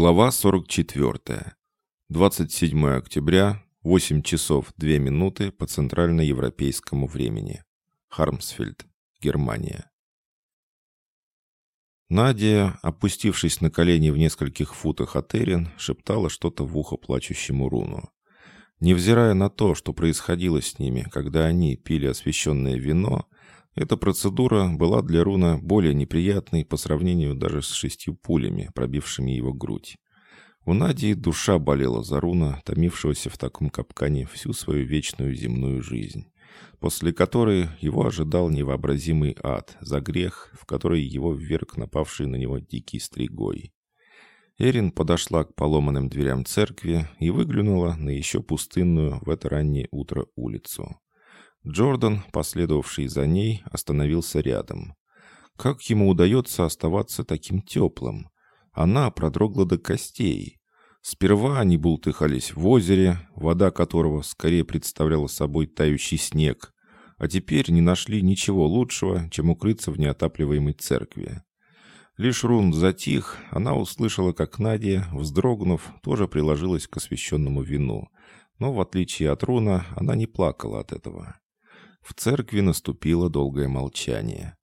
Глава 44. 27 октября, 8 часов 2 минуты по центральноевропейскому времени. Хармсфельд, Германия. Надя, опустившись на колени в нескольких футах от Эрин, шептала что-то в ухо плачущему руну. Невзирая на то, что происходило с ними, когда они пили освященное вино, эта процедура была для Руна более неприятной по сравнению даже с шестью пулями, пробившими его грудь. У Нади душа болела за Руна, томившегося в таком капкане всю свою вечную земную жизнь, после которой его ожидал невообразимый ад за грех, в который его вверг напавший на него дикий стригой. Эрин подошла к поломанным дверям церкви и выглянула на еще пустынную в это раннее утро улицу. Джордан, последовавший за ней, остановился рядом. Как ему удается оставаться таким теплым? Она продрогла до костей. Сперва они бултыхались в озере, вода которого скорее представляла собой тающий снег, а теперь не нашли ничего лучшего, чем укрыться в неотапливаемой церкви. Лишь Рун затих, она услышала, как Надя, вздрогнув, тоже приложилась к освященному вину, но, в отличие от Руна, она не плакала от этого. В церкви наступило долгое молчание.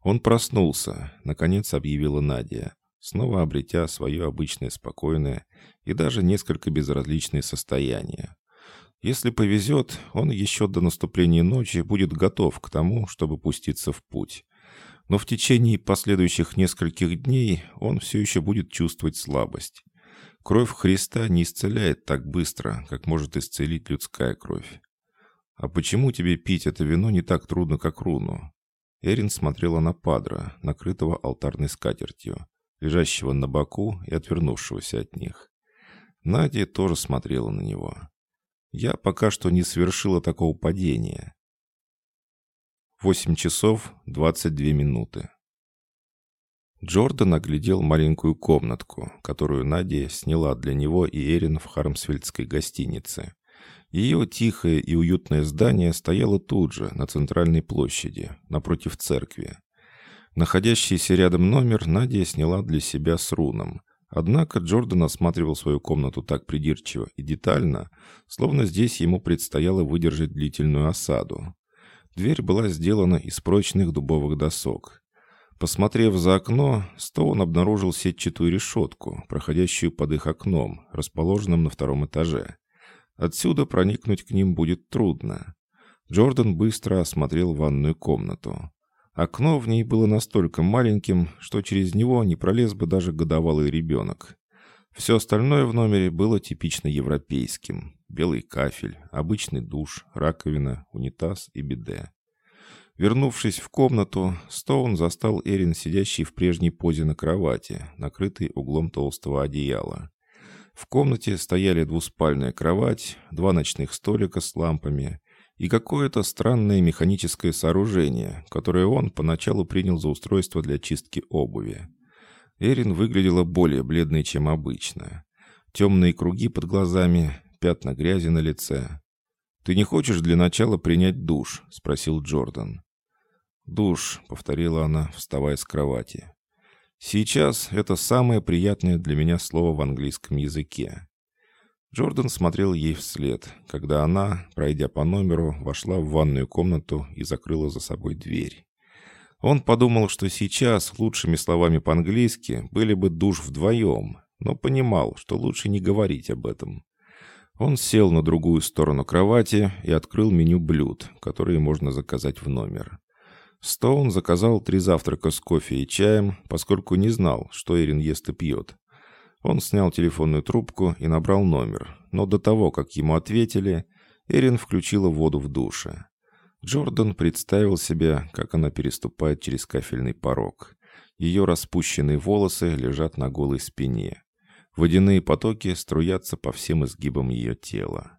Он проснулся, наконец объявила Надя, снова обретя свое обычное спокойное и даже несколько безразличное состояние. Если повезет, он еще до наступления ночи будет готов к тому, чтобы пуститься в путь. Но в течение последующих нескольких дней он все еще будет чувствовать слабость. Кровь Христа не исцеляет так быстро, как может исцелить людская кровь. «А почему тебе пить это вино не так трудно, как руну?» Эрин смотрела на Падра, накрытого алтарной скатертью, лежащего на боку и отвернувшегося от них. Надя тоже смотрела на него. «Я пока что не совершила такого падения». Восемь часов двадцать две минуты. Джордан оглядел маленькую комнатку, которую Надя сняла для него и Эрин в Хармсфельдской гостинице. Ее тихое и уютное здание стояло тут же, на центральной площади, напротив церкви. Находящийся рядом номер Надя сняла для себя с руном. Однако Джордан осматривал свою комнату так придирчиво и детально, словно здесь ему предстояло выдержать длительную осаду. Дверь была сделана из прочных дубовых досок. Посмотрев за окно, Стоун обнаружил сетчатую решетку, проходящую под их окном, расположенным на втором этаже. Отсюда проникнуть к ним будет трудно. Джордан быстро осмотрел ванную комнату. Окно в ней было настолько маленьким, что через него не пролез бы даже годовалый ребенок. Все остальное в номере было типично европейским. Белый кафель, обычный душ, раковина, унитаз и биде. Вернувшись в комнату, Стоун застал Эрин сидящей в прежней позе на кровати, накрытой углом толстого одеяла. В комнате стояли двуспальная кровать, два ночных столика с лампами и какое-то странное механическое сооружение, которое он поначалу принял за устройство для чистки обуви. Эрин выглядела более бледной, чем обычно. Темные круги под глазами, пятна грязи на лице. «Ты не хочешь для начала принять душ?» — спросил Джордан. «Душ», — повторила она, вставая с кровати. Сейчас это самое приятное для меня слово в английском языке. Джордан смотрел ей вслед, когда она, пройдя по номеру, вошла в ванную комнату и закрыла за собой дверь. Он подумал, что сейчас лучшими словами по-английски были бы душ вдвоем, но понимал, что лучше не говорить об этом. Он сел на другую сторону кровати и открыл меню блюд, которые можно заказать в номер. Стоун заказал три завтрака с кофе и чаем, поскольку не знал, что Эрин ест и пьет. Он снял телефонную трубку и набрал номер, но до того, как ему ответили, Эрин включила воду в душе. Джордан представил себе, как она переступает через кафельный порог. Ее распущенные волосы лежат на голой спине. Водяные потоки струятся по всем изгибам ее тела.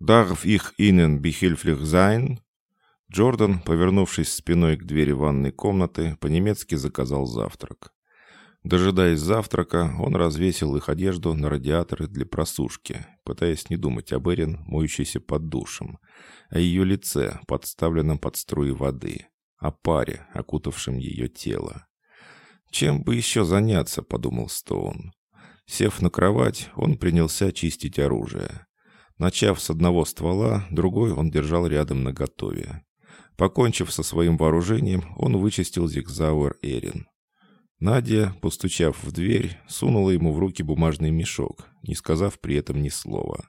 «Darf ich Ihnen behilflich sein?» Джордан, повернувшись спиной к двери ванной комнаты, по-немецки заказал завтрак. Дожидаясь завтрака, он развесил их одежду на радиаторы для просушки, пытаясь не думать об Эрин, моющейся под душем, о ее лице, подставленном под струи воды, о паре, окутавшем ее тело. «Чем бы еще заняться?» — подумал Стоун. Сев на кровать, он принялся чистить оружие. Начав с одного ствола, другой он держал рядом наготове. Покончив со своим вооружением, он вычистил зигзауэр Эрин. Надя, постучав в дверь, сунула ему в руки бумажный мешок, не сказав при этом ни слова.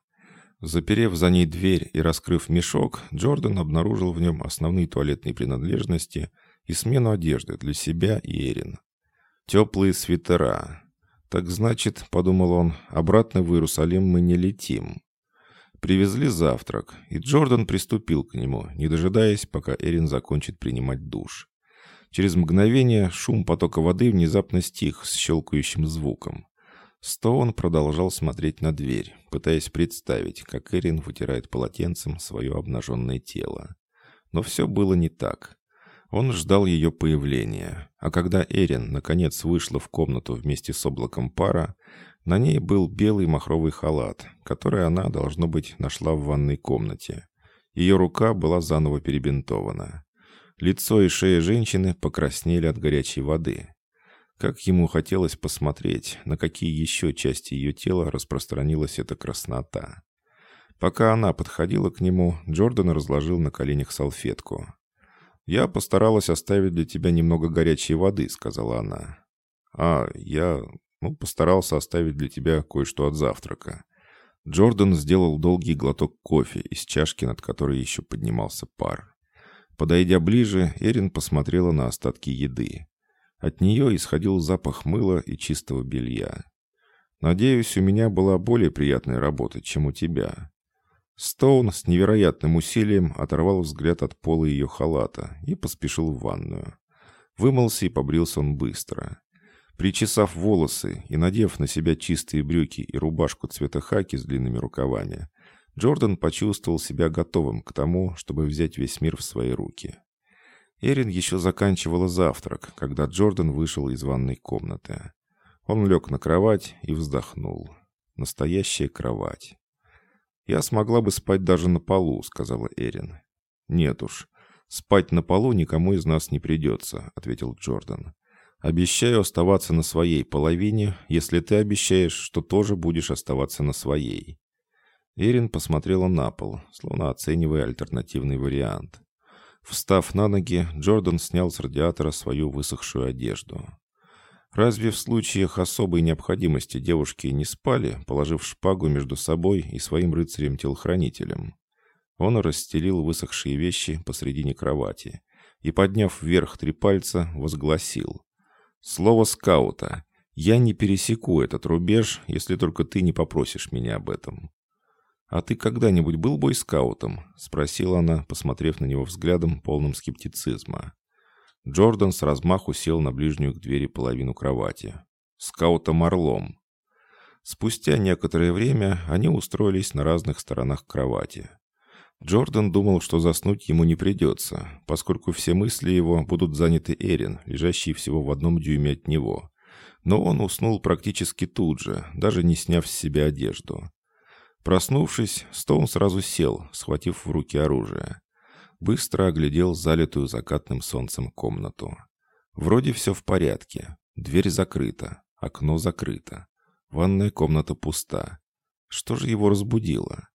Заперев за ней дверь и раскрыв мешок, Джордан обнаружил в нем основные туалетные принадлежности и смену одежды для себя и Эрин. Теплые свитера. Так значит, подумал он, обратно в Иерусалим мы не летим. Привезли завтрак, и Джордан приступил к нему, не дожидаясь, пока Эрин закончит принимать душ. Через мгновение шум потока воды внезапно стих с щелкающим звуком. Стоун продолжал смотреть на дверь, пытаясь представить, как Эрин вытирает полотенцем свое обнаженное тело. Но все было не так. Он ждал ее появления, а когда Эрин наконец вышла в комнату вместе с облаком пара, на ней был белый махровый халат, который она, должно быть, нашла в ванной комнате. Ее рука была заново перебинтована. Лицо и шея женщины покраснели от горячей воды. Как ему хотелось посмотреть, на какие еще части ее тела распространилась эта краснота. Пока она подходила к нему, Джордан разложил на коленях салфетку. «Я постаралась оставить для тебя немного горячей воды», — сказала она. «А, я... Ну, постарался оставить для тебя кое-что от завтрака. Джордан сделал долгий глоток кофе из чашки, над которой еще поднимался пар. Подойдя ближе, Эрин посмотрела на остатки еды. От нее исходил запах мыла и чистого белья. «Надеюсь, у меня была более приятная работа, чем у тебя». Стоун с невероятным усилием оторвал взгляд от пола ее халата и поспешил в ванную. Вымылся и побрился он быстро. Причесав волосы и надев на себя чистые брюки и рубашку цвета хаки с длинными рукавами, Джордан почувствовал себя готовым к тому, чтобы взять весь мир в свои руки. Эрин еще заканчивала завтрак, когда Джордан вышел из ванной комнаты. Он лег на кровать и вздохнул. Настоящая кровать. «Я смогла бы спать даже на полу», — сказала Эрин. «Нет уж, спать на полу никому из нас не придется», — ответил Джордан. Обещаю оставаться на своей половине, если ты обещаешь, что тоже будешь оставаться на своей». Эрин посмотрела на пол, словно оценивая альтернативный вариант. Встав на ноги, Джордан снял с радиатора свою высохшую одежду. Разве в случаях особой необходимости девушки не спали, положив шпагу между собой и своим рыцарем-телохранителем? Он расстелил высохшие вещи посредине кровати и, подняв вверх три пальца, возгласил Слово скаута. Я не пересеку этот рубеж, если только ты не попросишь меня об этом. «А ты когда-нибудь был бойскаутом?» — спросила она, посмотрев на него взглядом, полным скептицизма. Джордан с размаху сел на ближнюю к двери половину кровати. «Скаутом орлом». Спустя некоторое время они устроились на разных сторонах кровати. Джордан думал, что заснуть ему не придется, поскольку все мысли его будут заняты Эрин, лежащей всего в одном дюйме от него. Но он уснул практически тут же, даже не сняв с себя одежду. Проснувшись, Стоун сразу сел, схватив в руки оружие. Быстро оглядел залитую закатным солнцем комнату. Вроде все в порядке. Дверь закрыта, окно закрыто. Ванная комната пуста. Что же его разбудило?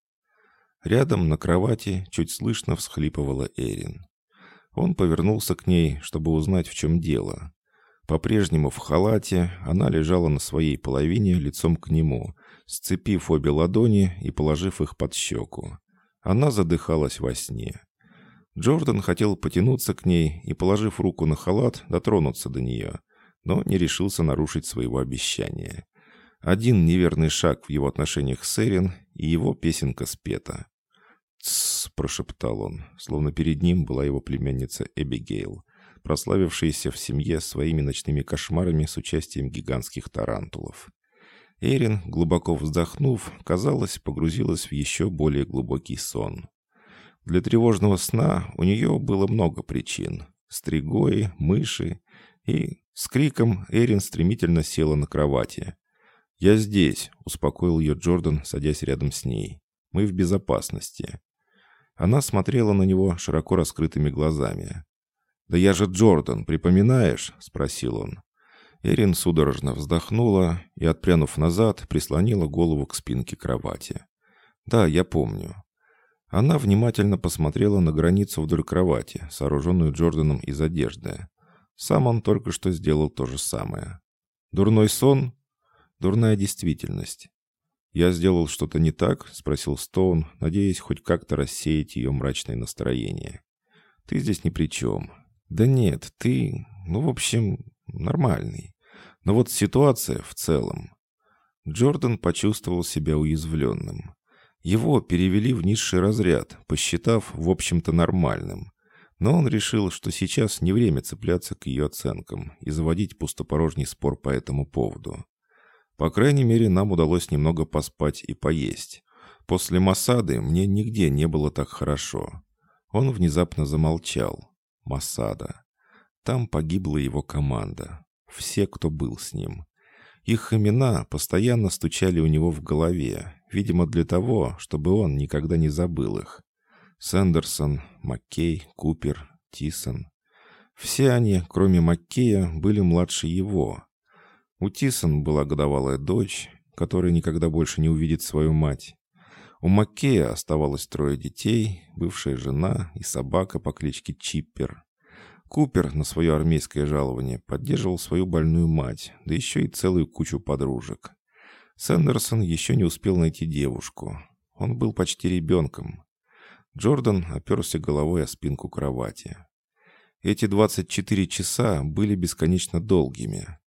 Рядом на кровати чуть слышно всхлипывала Эрин. Он повернулся к ней, чтобы узнать, в чем дело. По-прежнему в халате она лежала на своей половине лицом к нему, сцепив обе ладони и положив их под щеку. Она задыхалась во сне. Джордан хотел потянуться к ней и, положив руку на халат, дотронуться до нее, но не решился нарушить своего обещания. Один неверный шаг в его отношениях с Эрин, и его песенка спета. «Тссс», — прошептал он, словно перед ним была его племянница Эбигейл, прославившаяся в семье своими ночными кошмарами с участием гигантских тарантулов. Эрин, глубоко вздохнув, казалось, погрузилась в еще более глубокий сон. Для тревожного сна у нее было много причин. Стригои, мыши и... С криком Эрин стремительно села на кровати. «Я здесь», — успокоил ее Джордан, садясь рядом с ней. «Мы в безопасности». Она смотрела на него широко раскрытыми глазами. «Да я же Джордан, припоминаешь?» — спросил он. Эрин судорожно вздохнула и, отпрянув назад, прислонила голову к спинке кровати. «Да, я помню». Она внимательно посмотрела на границу вдоль кровати, сооруженную Джорданом из одежды. Сам он только что сделал то же самое. «Дурной сон?» «Дурная действительность». «Я сделал что-то не так?» — спросил Стоун, надеясь хоть как-то рассеять ее мрачное настроение. «Ты здесь ни при чем». «Да нет, ты... Ну, в общем, нормальный. Но вот ситуация в целом. Джордан почувствовал себя уязвленным. Его перевели в низший разряд, посчитав, в общем-то, нормальным. Но он решил, что сейчас не время цепляться к ее оценкам и заводить пустопорожний спор по этому поводу. По крайней мере, нам удалось немного поспать и поесть. После Масады мне нигде не было так хорошо. Он внезапно замолчал. Масада. Там погибла его команда. Все, кто был с ним. Их имена постоянно стучали у него в голове, видимо, для того, чтобы он никогда не забыл их. Сэндерсон, Маккей, Купер, Тисон. Все они, кроме Маккея, были младше его. У Тисон была годовалая дочь, которая никогда больше не увидит свою мать. У Маккея оставалось трое детей, бывшая жена и собака по кличке Чиппер. Купер на свое армейское жалование поддерживал свою больную мать, да еще и целую кучу подружек. Сэндерсон еще не успел найти девушку. Он был почти ребенком. Джордан оперся головой о спинку кровати. Эти 24 часа были бесконечно долгими.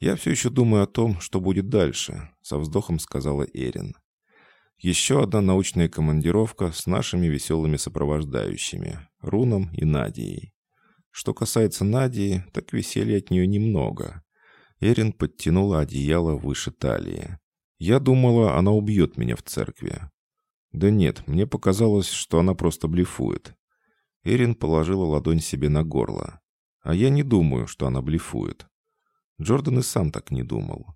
«Я все еще думаю о том, что будет дальше», — со вздохом сказала Эрин. «Еще одна научная командировка с нашими веселыми сопровождающими, Руном и Надией. Что касается Надии, так веселья от нее немного. Эрин подтянула одеяло выше талии. Я думала, она убьет меня в церкви. Да нет, мне показалось, что она просто блефует. Эрин положила ладонь себе на горло. А я не думаю, что она блефует. Джордан и сам так не думал.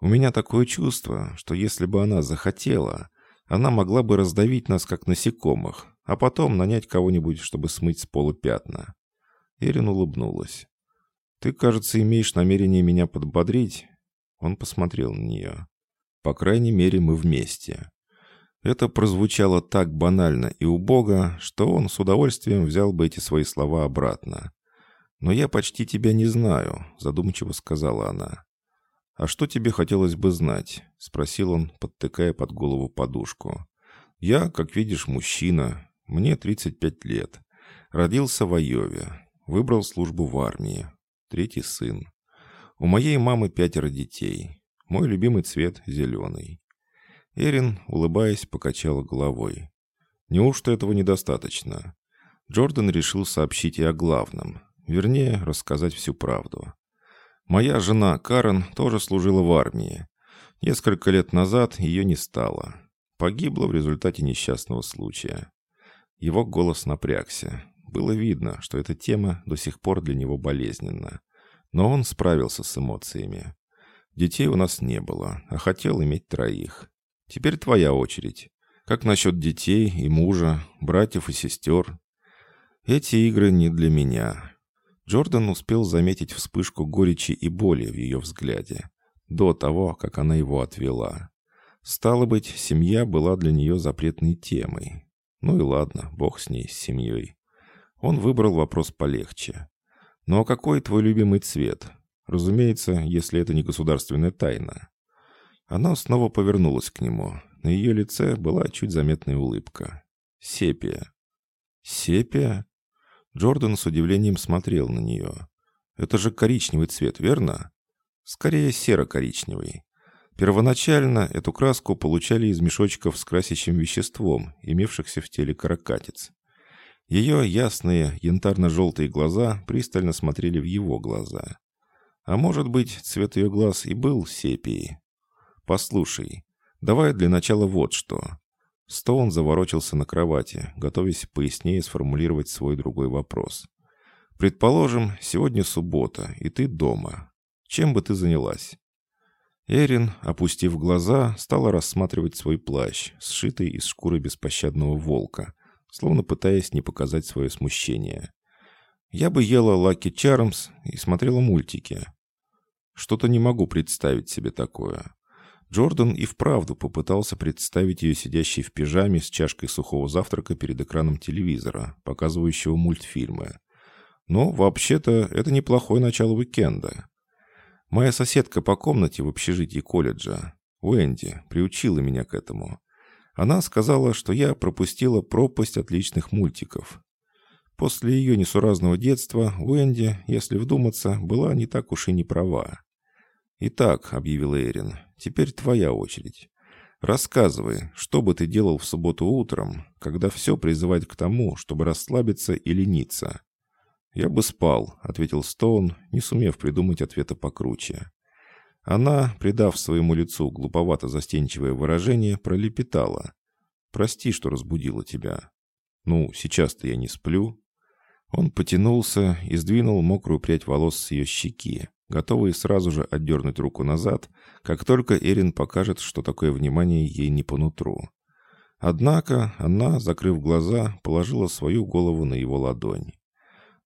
У меня такое чувство, что если бы она захотела, она могла бы раздавить нас, как насекомых, а потом нанять кого-нибудь, чтобы смыть с пола пятна. Эрин улыбнулась. «Ты, кажется, имеешь намерение меня подбодрить?» Он посмотрел на нее. «По крайней мере, мы вместе». Это прозвучало так банально и убого, что он с удовольствием взял бы эти свои слова обратно. «Но я почти тебя не знаю», — задумчиво сказала она. «А что тебе хотелось бы знать?» — спросил он, подтыкая под голову подушку. «Я, как видишь, мужчина. Мне 35 лет. Родился в Айове. Выбрал службу в армии. Третий сын. У моей мамы пятеро детей. Мой любимый цвет – зеленый. Эрин, улыбаясь, покачала головой. Неужто этого недостаточно? Джордан решил сообщить и о главном. Вернее, рассказать всю правду. Моя жена Карен тоже служила в армии. Несколько лет назад ее не стало. Погибла в результате несчастного случая. Его голос напрягся. Было видно, что эта тема до сих пор для него болезненна. Но он справился с эмоциями. Детей у нас не было, а хотел иметь троих. Теперь твоя очередь. Как насчет детей и мужа, братьев и сестер? Эти игры не для меня. Джордан успел заметить вспышку горечи и боли в ее взгляде. До того, как она его отвела. Стало быть, семья была для нее запретной темой. Ну и ладно, бог с ней, с семьей. Он выбрал вопрос полегче. «Ну а какой твой любимый цвет? Разумеется, если это не государственная тайна». Она снова повернулась к нему. На ее лице была чуть заметная улыбка. «Сепия». «Сепия?» Джордан с удивлением смотрел на нее. «Это же коричневый цвет, верно?» «Скорее серо-коричневый». Первоначально эту краску получали из мешочков с красящим веществом, имевшихся в теле каракатиц. Ее ясные янтарно-желтые глаза пристально смотрели в его глаза. А может быть, цвет ее глаз и был сепией. «Послушай, давай для начала вот что». Стоун заворочился на кровати, готовясь пояснее сформулировать свой другой вопрос. «Предположим, сегодня суббота, и ты дома. Чем бы ты занялась?» Эрин, опустив глаза, стала рассматривать свой плащ, сшитый из шкуры беспощадного волка, словно пытаясь не показать свое смущение. «Я бы ела Лаки Чармс и смотрела мультики». Что-то не могу представить себе такое. Джордан и вправду попытался представить ее сидящей в пижаме с чашкой сухого завтрака перед экраном телевизора, показывающего мультфильмы. Но, вообще-то, это неплохое начало уикенда. Моя соседка по комнате в общежитии колледжа, Уэнди, приучила меня к этому. Она сказала, что я пропустила пропасть отличных мультиков. После ее несуразного детства Уэнди, если вдуматься, была не так уж и не права. «Итак», — объявил Эрин, — «теперь твоя очередь. Рассказывай, что бы ты делал в субботу утром, когда все призывает к тому, чтобы расслабиться и лениться?» «Я бы спал», — ответил Стоун, не сумев придумать ответа покруче. Она, придав своему лицу глуповато-застенчивое выражение, пролепетала. «Прости, что разбудила тебя». «Ну, сейчас-то я не сплю». Он потянулся и сдвинул мокрую прядь волос с ее щеки готовые сразу же отдернуть руку назад, как только Эрин покажет, что такое внимание ей не по нутру. Однако она, закрыв глаза, положила свою голову на его ладонь.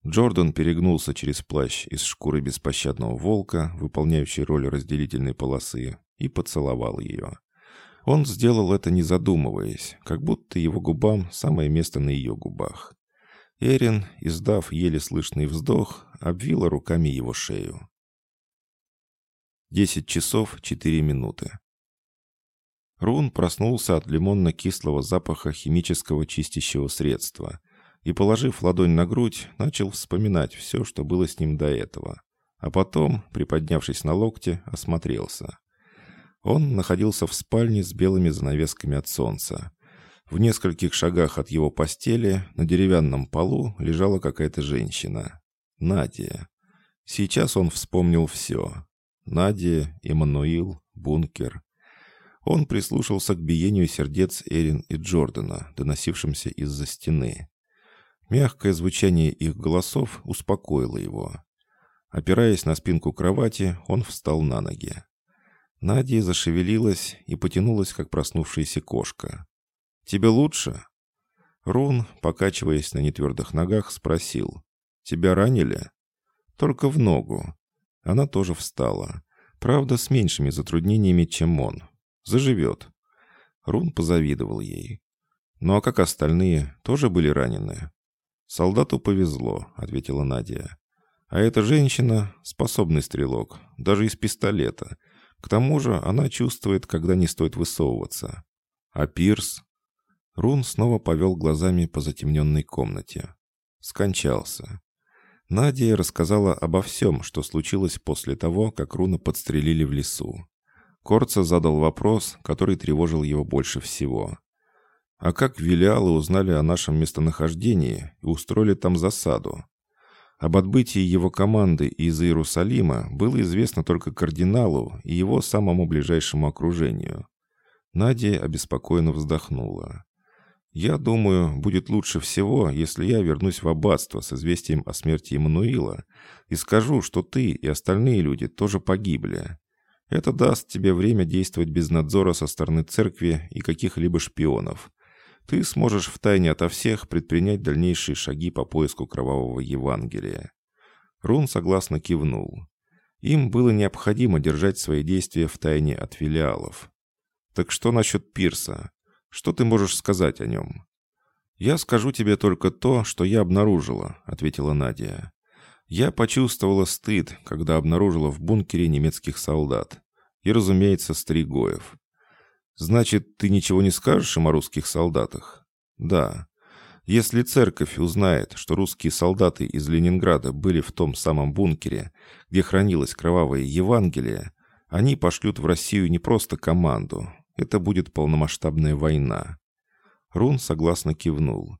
Джордан перегнулся через плащ из шкуры беспощадного волка, выполняющей роль разделительной полосы, и поцеловал ее. Он сделал это не задумываясь, как будто его губам самое место на ее губах. Эрин, издав еле слышный вздох, обвила руками его шею. 10 часов 4 минуты. Рун проснулся от лимонно-кислого запаха химического чистящего средства и, положив ладонь на грудь, начал вспоминать все, что было с ним до этого. А потом, приподнявшись на локте, осмотрелся. Он находился в спальне с белыми занавесками от солнца. В нескольких шагах от его постели на деревянном полу лежала какая-то женщина. Надя. Сейчас он вспомнил все. Надя, Эммануил, бункер. Он прислушался к биению сердец Эрин и Джордана, доносившимся из-за стены. Мягкое звучание их голосов успокоило его. Опираясь на спинку кровати, он встал на ноги. Надя зашевелилась и потянулась, как проснувшаяся кошка. «Тебе лучше?» Рун, покачиваясь на нетвердых ногах, спросил. «Тебя ранили?» «Только в ногу. Она тоже встала. Правда, с меньшими затруднениями, чем он. Заживет. Рун позавидовал ей. «Ну а как остальные? Тоже были ранены?» «Солдату повезло», — ответила Надя. «А эта женщина — способный стрелок, даже из пистолета. К тому же она чувствует, когда не стоит высовываться. А Пирс?» Рун снова повел глазами по затемненной комнате. Скончался. Надя рассказала обо всем, что случилось после того, как Руна подстрелили в лесу. Корца задал вопрос, который тревожил его больше всего. «А как Вилиалы узнали о нашем местонахождении и устроили там засаду?» Об отбытии его команды из Иерусалима было известно только кардиналу и его самому ближайшему окружению. Надя обеспокоенно вздохнула. «Я думаю, будет лучше всего, если я вернусь в аббатство с известием о смерти Эммануила и скажу, что ты и остальные люди тоже погибли. Это даст тебе время действовать без надзора со стороны церкви и каких-либо шпионов. Ты сможешь втайне ото всех предпринять дальнейшие шаги по поиску кровавого Евангелия». Рун согласно кивнул. Им было необходимо держать свои действия в тайне от филиалов. «Так что насчет пирса?» Что ты можешь сказать о нем?» «Я скажу тебе только то, что я обнаружила», — ответила Надя. «Я почувствовала стыд, когда обнаружила в бункере немецких солдат. И, разумеется, Стригоев. Значит, ты ничего не скажешь им о русских солдатах?» «Да. Если церковь узнает, что русские солдаты из Ленинграда были в том самом бункере, где хранилось кровавое Евангелие, они пошлют в Россию не просто команду, это будет полномасштабная война. Рун согласно кивнул.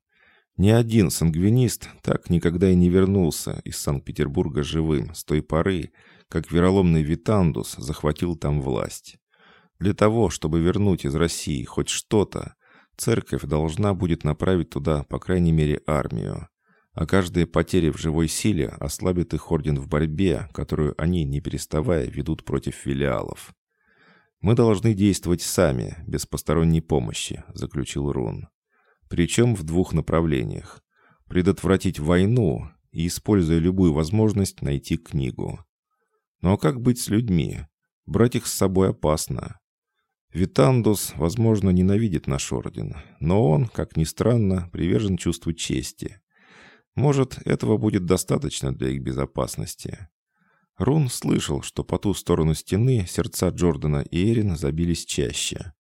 Ни один сангвинист так никогда и не вернулся из Санкт-Петербурга живым с той поры, как вероломный Витандус захватил там власть. Для того, чтобы вернуть из России хоть что-то, церковь должна будет направить туда, по крайней мере, армию. А каждая потеря в живой силе ослабит их орден в борьбе, которую они, не переставая, ведут против филиалов. «Мы должны действовать сами, без посторонней помощи», — заключил Рун. «Причем в двух направлениях. Предотвратить войну и, используя любую возможность, найти книгу». Но как быть с людьми? Брать их с собой опасно. Витандус, возможно, ненавидит наш орден, но он, как ни странно, привержен чувству чести. Может, этого будет достаточно для их безопасности. Рун слышал, что по ту сторону стены сердца Джордана и Эрин забились чаще.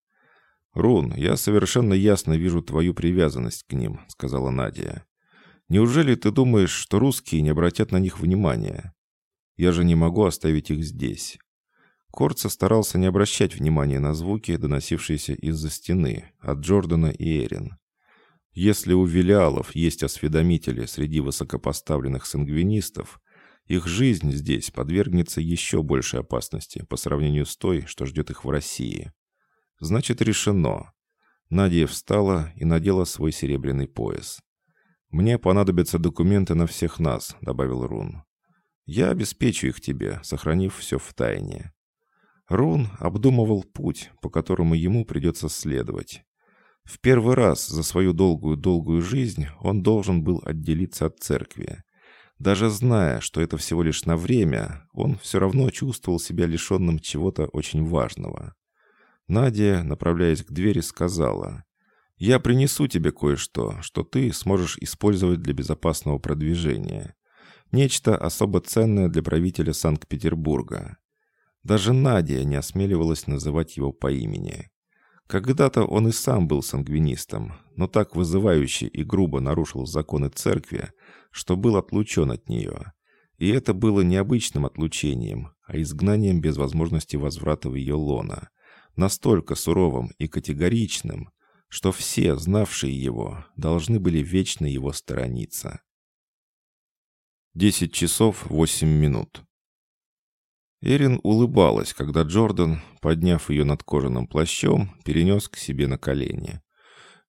«Рун, я совершенно ясно вижу твою привязанность к ним», — сказала Надя. «Неужели ты думаешь, что русские не обратят на них внимания? Я же не могу оставить их здесь». Корца старался не обращать внимания на звуки, доносившиеся из-за стены, от Джордана и Эрин. Если у Вилиалов есть осведомители среди высокопоставленных сангвинистов, их жизнь здесь подвергнется еще большей опасности по сравнению с той, что ждет их в России. Значит, решено. Надя встала и надела свой серебряный пояс. «Мне понадобятся документы на всех нас», — добавил Рун. «Я обеспечу их тебе, сохранив все в тайне». Рун обдумывал путь, по которому ему придется следовать. В первый раз за свою долгую-долгую жизнь он должен был отделиться от церкви. Даже зная, что это всего лишь на время, он все равно чувствовал себя лишенным чего-то очень важного. Надя, направляясь к двери, сказала, «Я принесу тебе кое-что, что ты сможешь использовать для безопасного продвижения. Нечто особо ценное для правителя Санкт-Петербурга. Даже Надя не осмеливалась называть его по имени. Когда-то он и сам был сангвинистом, но так вызывающе и грубо нарушил законы церкви, что был отлучен от нее. И это было не обычным отлучением, а изгнанием без возможности возврата в ее лона. Настолько суровым и категоричным, что все, знавшие его, должны были вечно его сторониться. Десять часов восемь минут. Эрин улыбалась, когда Джордан, подняв ее над кожаным плащом, перенес к себе на колени.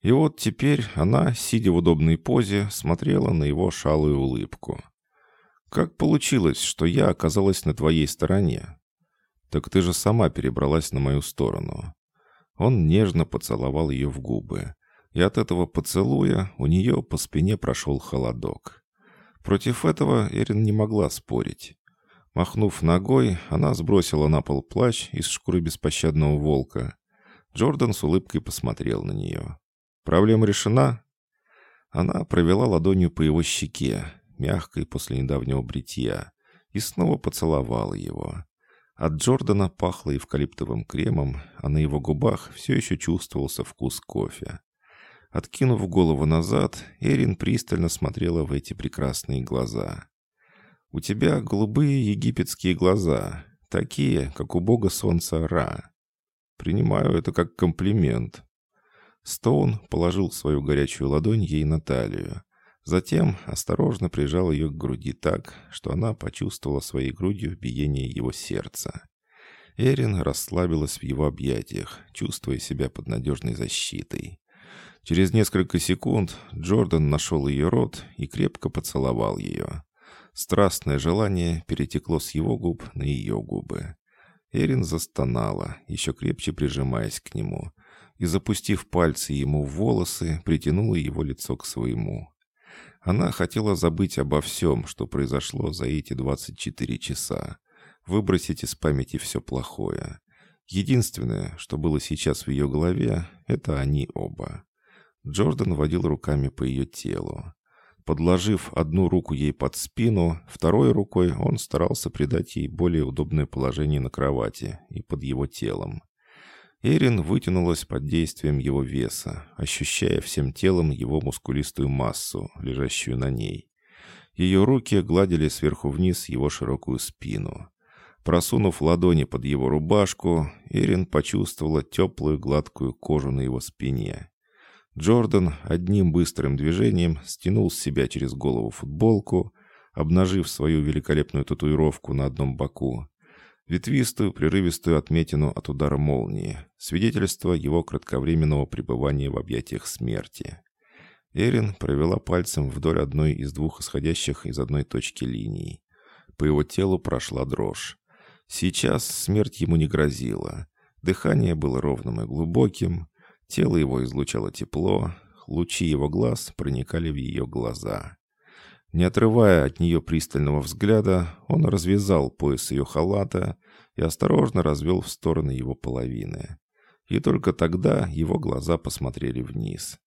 И вот теперь она, сидя в удобной позе, смотрела на его шалую улыбку. «Как получилось, что я оказалась на твоей стороне?» «Так ты же сама перебралась на мою сторону». Он нежно поцеловал ее в губы, и от этого поцелуя у нее по спине прошел холодок. Против этого Эрин не могла спорить. Махнув ногой, она сбросила на пол плащ из шкуры беспощадного волка. Джордан с улыбкой посмотрел на нее. «Проблема решена?» Она провела ладонью по его щеке, мягкой после недавнего бритья, и снова поцеловала его. От Джордана пахло эвкалиптовым кремом, а на его губах все еще чувствовался вкус кофе. Откинув голову назад, Эрин пристально смотрела в эти прекрасные глаза. У тебя голубые египетские глаза, такие, как у бога солнца Ра. Принимаю это как комплимент. Стоун положил свою горячую ладонь ей на талию. Затем осторожно прижал ее к груди так, что она почувствовала своей грудью биение его сердца. Эрин расслабилась в его объятиях, чувствуя себя под надежной защитой. Через несколько секунд Джордан нашел ее рот и крепко поцеловал ее. Страстное желание перетекло с его губ на ее губы. Эрин застонала, еще крепче прижимаясь к нему, и, запустив пальцы ему в волосы, притянула его лицо к своему. Она хотела забыть обо всем, что произошло за эти 24 часа, выбросить из памяти все плохое. Единственное, что было сейчас в ее голове, это они оба. Джордан водил руками по ее телу. Подложив одну руку ей под спину, второй рукой он старался придать ей более удобное положение на кровати и под его телом. Эрин вытянулась под действием его веса, ощущая всем телом его мускулистую массу, лежащую на ней. Ее руки гладили сверху вниз его широкую спину. Просунув ладони под его рубашку, Эрин почувствовала теплую гладкую кожу на его спине. Джордан одним быстрым движением стянул с себя через голову футболку, обнажив свою великолепную татуировку на одном боку, ветвистую прерывистую отметину от удара молнии, свидетельство его кратковременного пребывания в объятиях смерти. Эрин провела пальцем вдоль одной из двух исходящих из одной точки линий. По его телу прошла дрожь. Сейчас смерть ему не грозила. Дыхание было ровным и глубоким, Тело его излучало тепло, лучи его глаз проникали в ее глаза. Не отрывая от нее пристального взгляда, он развязал пояс ее халата и осторожно развел в стороны его половины. И только тогда его глаза посмотрели вниз.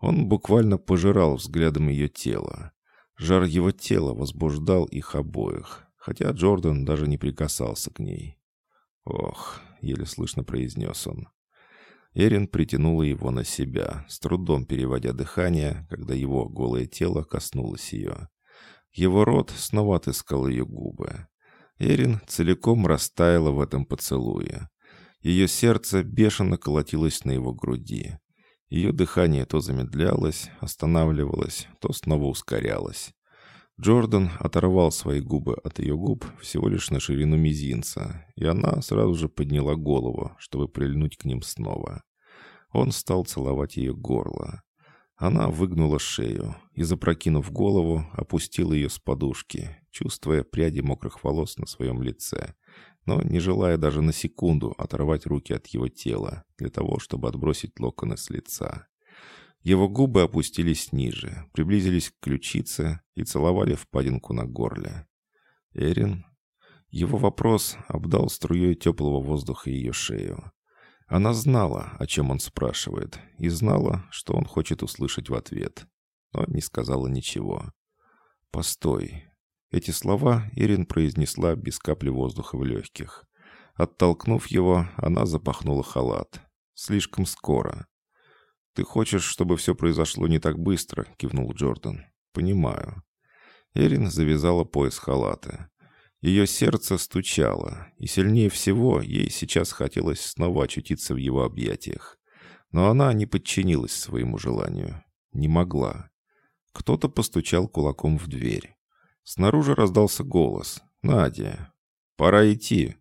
Он буквально пожирал взглядом ее тело. Жар его тела возбуждал их обоих, хотя Джордан даже не прикасался к ней. «Ох», — еле слышно произнес он. Эрин притянула его на себя, с трудом переводя дыхание, когда его голое тело коснулось ее. Его рот снова отыскал ее губы. Эрин целиком растаяла в этом поцелуе. Ее сердце бешено колотилось на его груди. Ее дыхание то замедлялось, останавливалось, то снова ускорялось. Джордан оторвал свои губы от ее губ всего лишь на ширину мизинца, и она сразу же подняла голову, чтобы прильнуть к ним снова. Он стал целовать ее горло. Она выгнула шею и, запрокинув голову, опустила ее с подушки, чувствуя пряди мокрых волос на своем лице, но не желая даже на секунду оторвать руки от его тела для того, чтобы отбросить локоны с лица. Его губы опустились ниже, приблизились к ключице и целовали впадинку на горле. «Эрин?» Его вопрос обдал струей теплого воздуха ее шею. Она знала, о чем он спрашивает, и знала, что он хочет услышать в ответ, но не сказала ничего. «Постой». Эти слова Ирин произнесла без капли воздуха в легких. Оттолкнув его, она запахнула халат. «Слишком скоро». «Ты хочешь, чтобы все произошло не так быстро?» — кивнул Джордан. «Понимаю». Эрин завязала пояс халата. Ее сердце стучало, и сильнее всего ей сейчас хотелось снова очутиться в его объятиях. Но она не подчинилась своему желанию. Не могла. Кто-то постучал кулаком в дверь. Снаружи раздался голос. «Надя, пора идти».